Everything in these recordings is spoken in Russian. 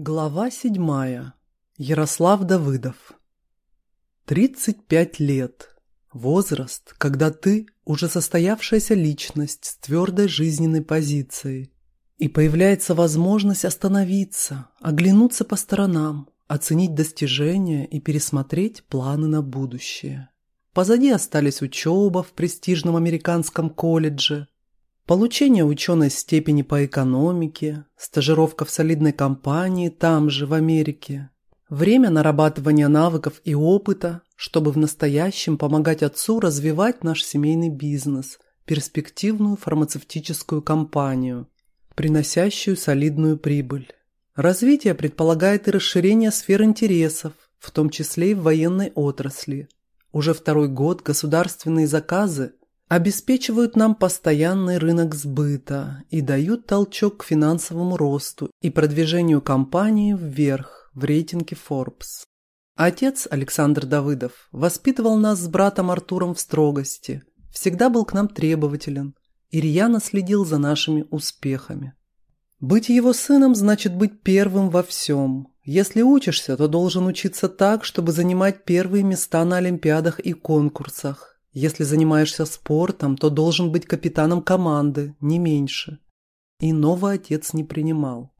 Глава седьмая. Ярослав Давыдов. 35 лет. Возраст, когда ты уже состоявшаяся личность с твердой жизненной позицией. И появляется возможность остановиться, оглянуться по сторонам, оценить достижения и пересмотреть планы на будущее. Позади остались учеба в престижном американском колледже, Получение ученой степени по экономике, стажировка в солидной компании там же, в Америке. Время нарабатывания навыков и опыта, чтобы в настоящем помогать отцу развивать наш семейный бизнес, перспективную фармацевтическую компанию, приносящую солидную прибыль. Развитие предполагает и расширение сфер интересов, в том числе и в военной отрасли. Уже второй год государственные заказы обеспечивают нам постоянный рынок сбыта и дают толчок к финансовому росту и продвижению компании вверх в рейтинге Forbes. Отец Александр Давыдов воспитывал нас с братом Артуром в строгости, всегда был к нам требователен и рьяно следил за нашими успехами. Быть его сыном значит быть первым во всем. Если учишься, то должен учиться так, чтобы занимать первые места на олимпиадах и конкурсах, если занимаешься спортом, то должен быть капитаном команды, не меньше. Иного отец не принимал.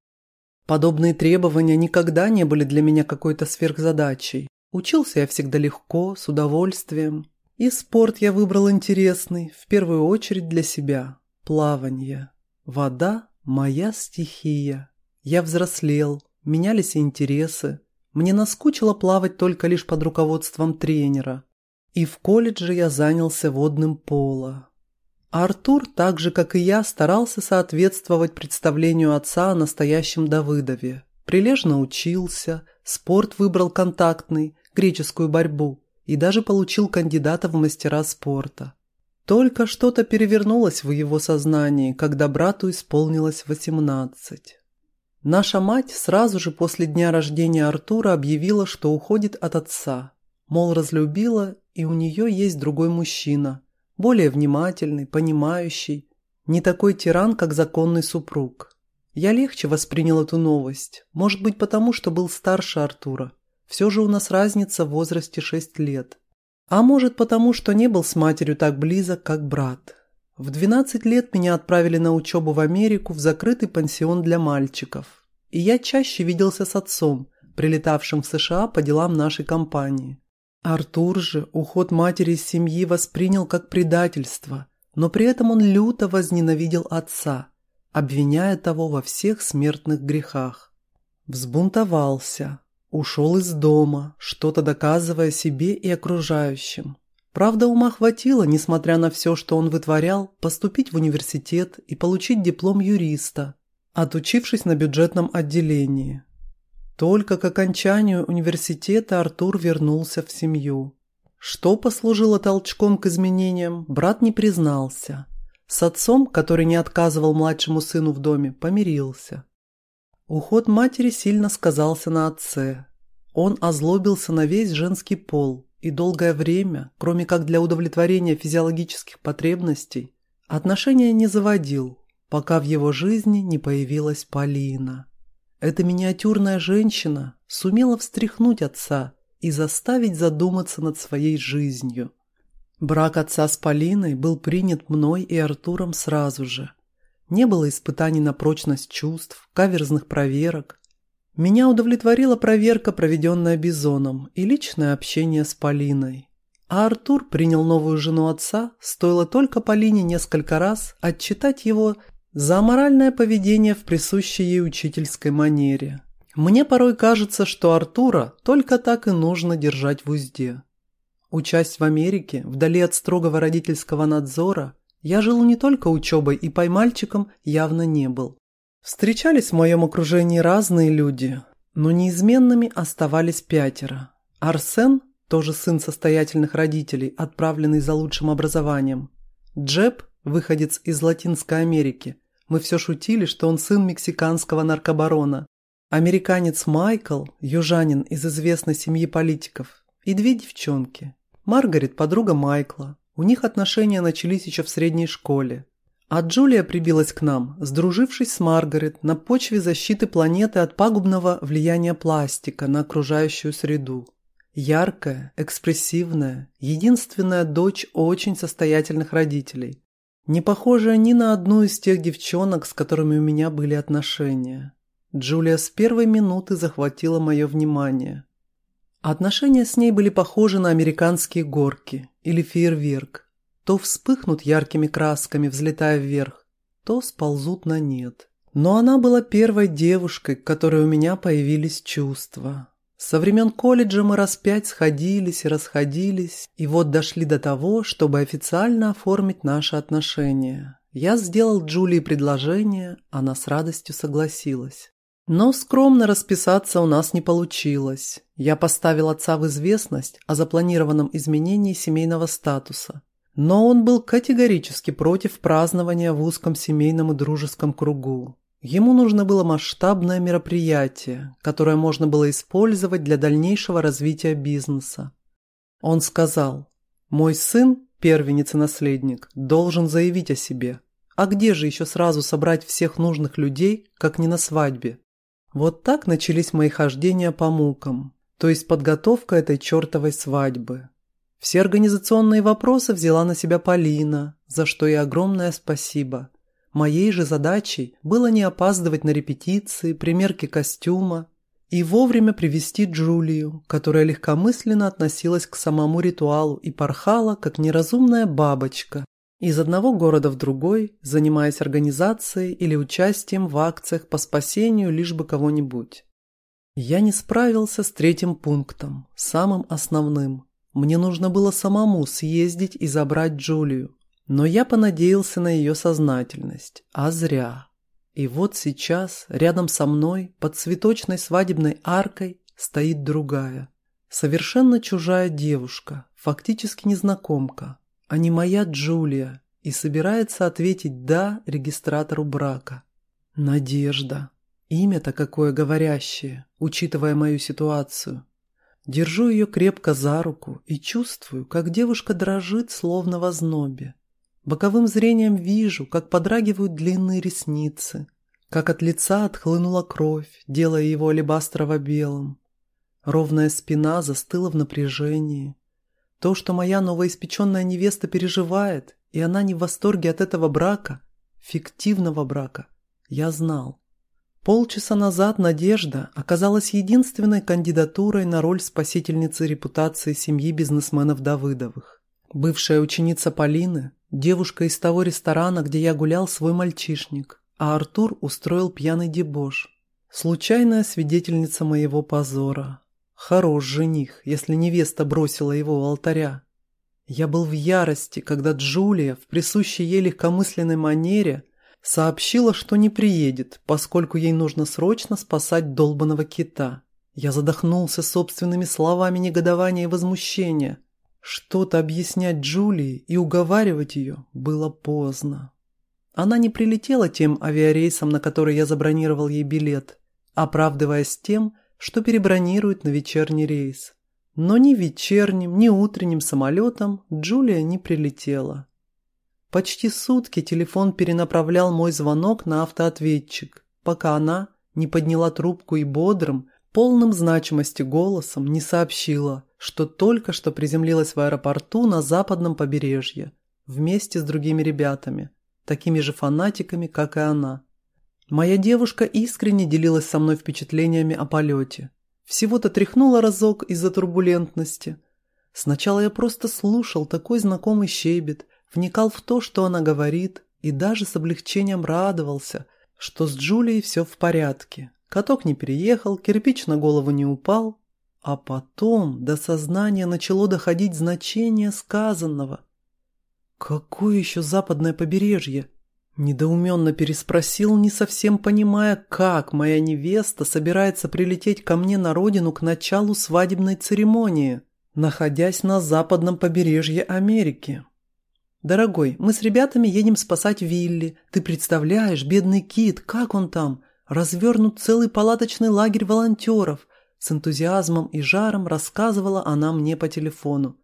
Подобные требования никогда не были для меня какой-то сверхзадачей. Учился я всегда легко, с удовольствием. И спорт я выбрал интересный, в первую очередь для себя. Плавание. Вода – моя стихия. Я взрослел, менялись интересы. Мне наскучило плавать только лишь под руководством тренера – и в колледже я занялся водным поло. Артур, так же как и я, старался соответствовать представлению отца о настоящем Давыдове. Прилежно учился, спорт выбрал контактный, греческую борьбу и даже получил кандидата в мастера спорта. Только что-то перевернулось в его сознании, когда брату исполнилось восемнадцать. Наша мать сразу же после дня рождения Артура объявила, что уходит от отца. Мол, разлюбила и у нее есть другой мужчина, более внимательный, понимающий, не такой тиран, как законный супруг. Я легче воспринял эту новость, может быть потому, что был старше Артура. Все же у нас разница в возрасте 6 лет. А может потому, что не был с матерью так близок, как брат. В 12 лет меня отправили на учебу в Америку в закрытый пансион для мальчиков. И я чаще виделся с отцом, прилетавшим в США по делам нашей компании. Артур же уход матери из семьи воспринял как предательство, но при этом он люто возненавидел отца, обвиняя того во всех смертных грехах. Взбунтовался, ушел из дома, что-то доказывая себе и окружающим. Правда, ума хватило, несмотря на все, что он вытворял, поступить в университет и получить диплом юриста, отучившись на бюджетном отделении. Только к окончанию университета Артур вернулся в семью. Что послужило толчком к изменениям, брат не признался. С отцом, который не отказывал младшему сыну в доме, помирился. Уход матери сильно сказался на отце. Он озлобился на весь женский пол и долгое время, кроме как для удовлетворения физиологических потребностей, отношения не заводил, пока в его жизни не появилась Полина. Эта миниатюрная женщина сумела встряхнуть отца и заставить задуматься над своей жизнью. Брак отца с Полиной был принят мной и Артуром сразу же. Не было испытаний на прочность чувств, каверзных проверок. Меня удовлетворила проверка, проведенная Бизоном, и личное общение с Полиной. А Артур принял новую жену отца, стоило только Полине несколько раз отчитать его за аморальное поведение в присущей ей учительской манере. Мне порой кажется, что Артура только так и нужно держать в узде. Учась в Америке, вдали от строгого родительского надзора, я жил не только учебой и поймальчиком явно не был. Встречались в моем окружении разные люди, но неизменными оставались пятеро. Арсен, тоже сын состоятельных родителей, отправленный за лучшим образованием. Джеб, выходец из Латинской Америки, мы все шутили, что он сын мексиканского наркобарона. Американец Майкл, южанин из известной семьи политиков, и две девчонки. Маргарет – подруга Майкла. У них отношения начались еще в средней школе. А Джулия прибилась к нам, сдружившись с Маргарет на почве защиты планеты от пагубного влияния пластика на окружающую среду. Яркая, экспрессивная, единственная дочь очень состоятельных родителей. Не похожая ни на одну из тех девчонок, с которыми у меня были отношения. Джулия с первой минуты захватила мое внимание. Отношения с ней были похожи на американские горки или фейерверк. То вспыхнут яркими красками, взлетая вверх, то сползут на нет. Но она была первой девушкой, к которой у меня появились чувства. Со времен колледжа мы раз пять сходились и расходились, и вот дошли до того, чтобы официально оформить наши отношения. Я сделал Джулии предложение, она с радостью согласилась. Но скромно расписаться у нас не получилось. Я поставил отца в известность о запланированном изменении семейного статуса. Но он был категорически против празднования в узком семейном и дружеском кругу. Ему нужно было масштабное мероприятие, которое можно было использовать для дальнейшего развития бизнеса. Он сказал, «Мой сын, первенец и наследник, должен заявить о себе. А где же еще сразу собрать всех нужных людей, как не на свадьбе?» Вот так начались мои хождения по мукам, то есть подготовка этой чертовой свадьбы. Все организационные вопросы взяла на себя Полина, за что и огромное спасибо. Моей же задачей было не опаздывать на репетиции, примерки костюма и вовремя привести Джулию, которая легкомысленно относилась к самому ритуалу и порхала, как неразумная бабочка, из одного города в другой, занимаясь организацией или участием в акциях по спасению лишь бы кого-нибудь. Я не справился с третьим пунктом, самым основным – мне нужно было самому съездить и забрать Джулию. Но я понадеялся на ее сознательность. А зря. И вот сейчас, рядом со мной, под цветочной свадебной аркой, стоит другая. Совершенно чужая девушка, фактически незнакомка, а не моя Джулия, и собирается ответить «да» регистратору брака. Надежда. Имя-то какое говорящее, учитывая мою ситуацию. Держу ее крепко за руку и чувствую, как девушка дрожит, словно в ознобе. Боковым зрением вижу, как подрагивают длинные ресницы, как от лица отхлынула кровь, делая его алебастрово-белым. Ровная спина застыла в напряжении. То, что моя новоиспеченная невеста переживает, и она не в восторге от этого брака, фиктивного брака, я знал. Полчаса назад Надежда оказалась единственной кандидатурой на роль спасительницы репутации семьи бизнесменов Давыдовых. Бывшая ученица Полины, девушка из того ресторана, где я гулял свой мальчишник, а Артур устроил пьяный дебош. Случайная свидетельница моего позора. Хорош жених, если невеста бросила его у алтаря. Я был в ярости, когда Джулия в присущей ей легкомысленной манере Сообщила, что не приедет, поскольку ей нужно срочно спасать долбанного кита. Я задохнулся собственными словами негодования и возмущения. Что-то объяснять Джулии и уговаривать ее было поздно. Она не прилетела тем авиарейсом, на который я забронировал ей билет, оправдываясь тем, что перебронирует на вечерний рейс. Но ни вечерним, ни утренним самолетом Джулия не прилетела. Почти сутки телефон перенаправлял мой звонок на автоответчик, пока она не подняла трубку и бодрым, полным значимости голосом не сообщила, что только что приземлилась в аэропорту на западном побережье вместе с другими ребятами, такими же фанатиками, как и она. Моя девушка искренне делилась со мной впечатлениями о полете. Всего-то тряхнула разок из-за турбулентности. Сначала я просто слушал такой знакомый щебет – вникал в то, что она говорит, и даже с облегчением радовался, что с Джулией все в порядке. Каток не переехал, кирпич на голову не упал, а потом до сознания начало доходить значение сказанного. «Какое еще западное побережье?» Недоуменно переспросил, не совсем понимая, как моя невеста собирается прилететь ко мне на родину к началу свадебной церемонии, находясь на западном побережье Америки. «Дорогой, мы с ребятами едем спасать Вилли. Ты представляешь, бедный Кит, как он там? Развернут целый палаточный лагерь волонтеров». С энтузиазмом и жаром рассказывала она мне по телефону.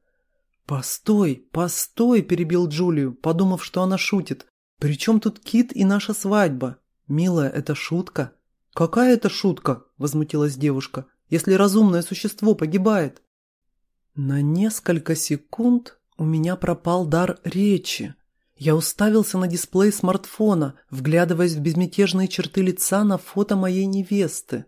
«Постой, постой!» – перебил Джулию, подумав, что она шутит. «При чем тут Кит и наша свадьба? Милая, это шутка». «Какая это шутка?» – возмутилась девушка. «Если разумное существо погибает?» На несколько секунд у меня пропал дар речи. Я уставился на дисплей смартфона, вглядываясь в безмятежные черты лица на фото моей невесты.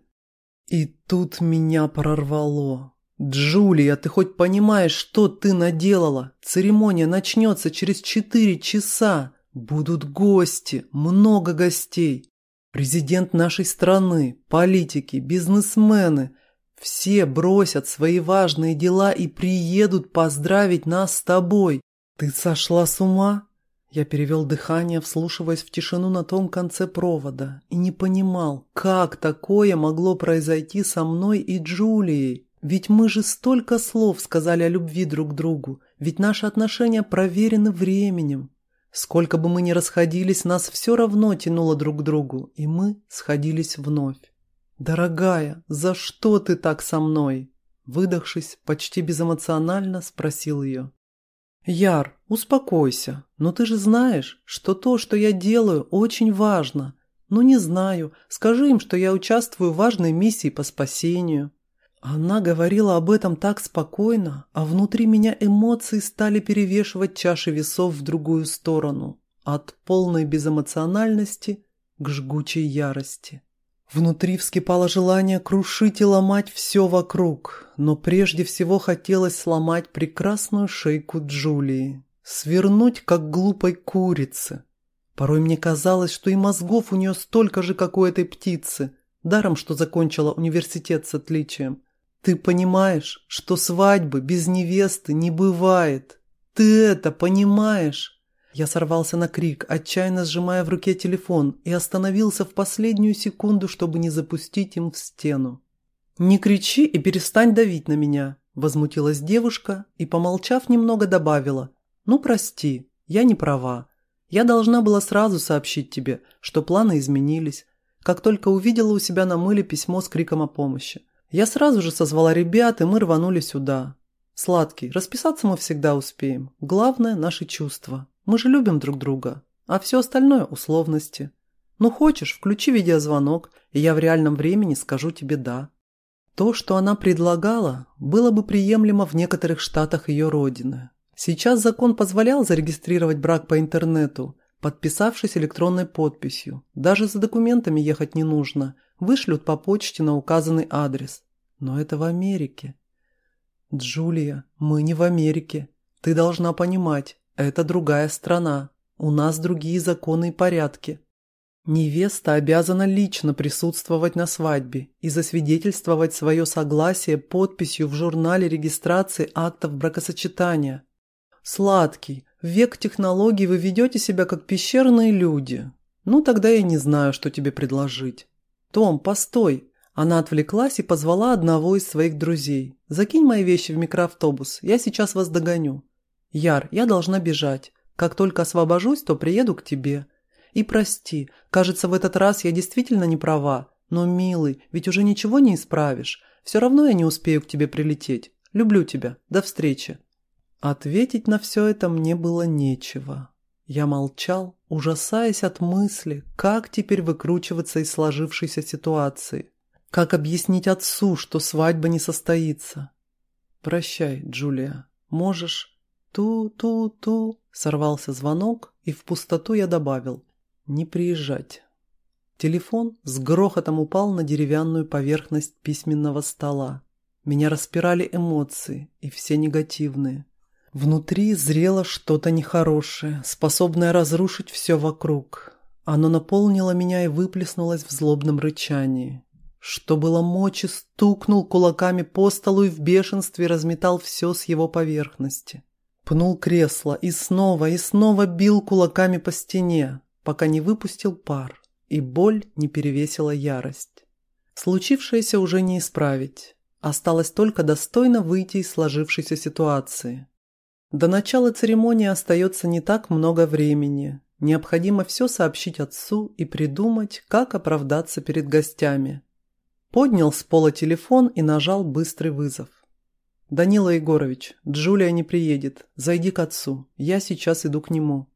И тут меня прорвало. «Джулия, ты хоть понимаешь, что ты наделала? Церемония начнется через четыре часа. Будут гости, много гостей. Президент нашей страны, политики, бизнесмены. Все бросят свои важные дела и приедут поздравить нас с тобой. Ты сошла с ума?» Я перевел дыхание, вслушиваясь в тишину на том конце провода, и не понимал, как такое могло произойти со мной и Джулией. Ведь мы же столько слов сказали о любви друг к другу, ведь наши отношения проверены временем. Сколько бы мы ни расходились, нас все равно тянуло друг к другу, и мы сходились вновь. «Дорогая, за что ты так со мной?» Выдохшись, почти безэмоционально спросил ее. «Яр, успокойся, но ты же знаешь, что то, что я делаю, очень важно. Ну не знаю, скажи им, что я участвую в важной миссии по спасению». Она говорила об этом так спокойно, а внутри меня эмоции стали перевешивать чаши весов в другую сторону, от полной безэмоциональности к жгучей ярости. Внутри вскипало желание крушить и ломать все вокруг, но прежде всего хотелось сломать прекрасную шейку Джулии, свернуть, как глупой курицы. Порой мне казалось, что и мозгов у нее столько же, как у этой птицы, даром, что закончила университет с отличием. Ты понимаешь, что свадьбы без невесты не бывает? Ты это понимаешь?» Я сорвался на крик, отчаянно сжимая в руке телефон, и остановился в последнюю секунду, чтобы не запустить им в стену. «Не кричи и перестань давить на меня», – возмутилась девушка и, помолчав немного, добавила. «Ну, прости, я не права. Я должна была сразу сообщить тебе, что планы изменились, как только увидела у себя на мыле письмо с криком о помощи. Я сразу же созвала ребят, и мы рванули сюда. Сладкий, расписаться мы всегда успеем. Главное – наши чувства. Мы же любим друг друга. А все остальное – условности. Ну хочешь, включи видеозвонок, и я в реальном времени скажу тебе «да». То, что она предлагала, было бы приемлемо в некоторых штатах ее родины. Сейчас закон позволял зарегистрировать брак по интернету, подписавшись электронной подписью. Даже за документами ехать не нужно – вышлют по почте на указанный адрес. Но это в Америке. Джулия, мы не в Америке. Ты должна понимать, это другая страна. У нас другие законы и порядки. Невеста обязана лично присутствовать на свадьбе и засвидетельствовать свое согласие подписью в журнале регистрации актов бракосочетания. Сладкий, в век технологий вы ведете себя как пещерные люди. Ну тогда я не знаю, что тебе предложить. «Том, постой!» Она отвлеклась и позвала одного из своих друзей. «Закинь мои вещи в микроавтобус, я сейчас вас догоню». «Яр, я должна бежать. Как только освобожусь, то приеду к тебе. И прости, кажется, в этот раз я действительно не права. Но, милый, ведь уже ничего не исправишь. Все равно я не успею к тебе прилететь. Люблю тебя. До встречи». Ответить на все это мне было нечего. Я молчал, ужасаясь от мысли, как теперь выкручиваться из сложившейся ситуации. Как объяснить отцу, что свадьба не состоится? «Прощай, Джулия. Можешь...» «Ту-ту-ту...» Сорвался звонок, и в пустоту я добавил. «Не приезжать». Телефон с грохотом упал на деревянную поверхность письменного стола. Меня распирали эмоции, и все негативные. Внутри зрело что-то нехорошее, способное разрушить все вокруг. Оно наполнило меня и выплеснулось в злобном рычании. Что было мочи, стукнул кулаками по столу и в бешенстве разметал все с его поверхности. Пнул кресло и снова и снова бил кулаками по стене, пока не выпустил пар, и боль не перевесила ярость. Случившееся уже не исправить. Осталось только достойно выйти из сложившейся ситуации. До начала церемонии остается не так много времени. Необходимо все сообщить отцу и придумать, как оправдаться перед гостями. Поднял с пола телефон и нажал быстрый вызов. «Данила Егорович, Джулия не приедет. Зайди к отцу. Я сейчас иду к нему».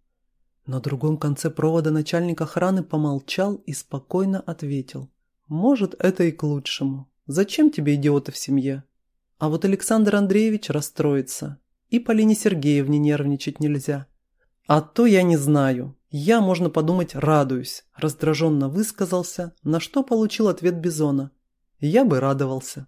На другом конце провода начальник охраны помолчал и спокойно ответил. «Может, это и к лучшему. Зачем тебе идиоты в семье? А вот Александр Андреевич расстроится. И Полине Сергеевне нервничать нельзя. А то я не знаю. Я, можно подумать, радуюсь», – раздраженно высказался, на что получил ответ Бизона. «Я бы радовался».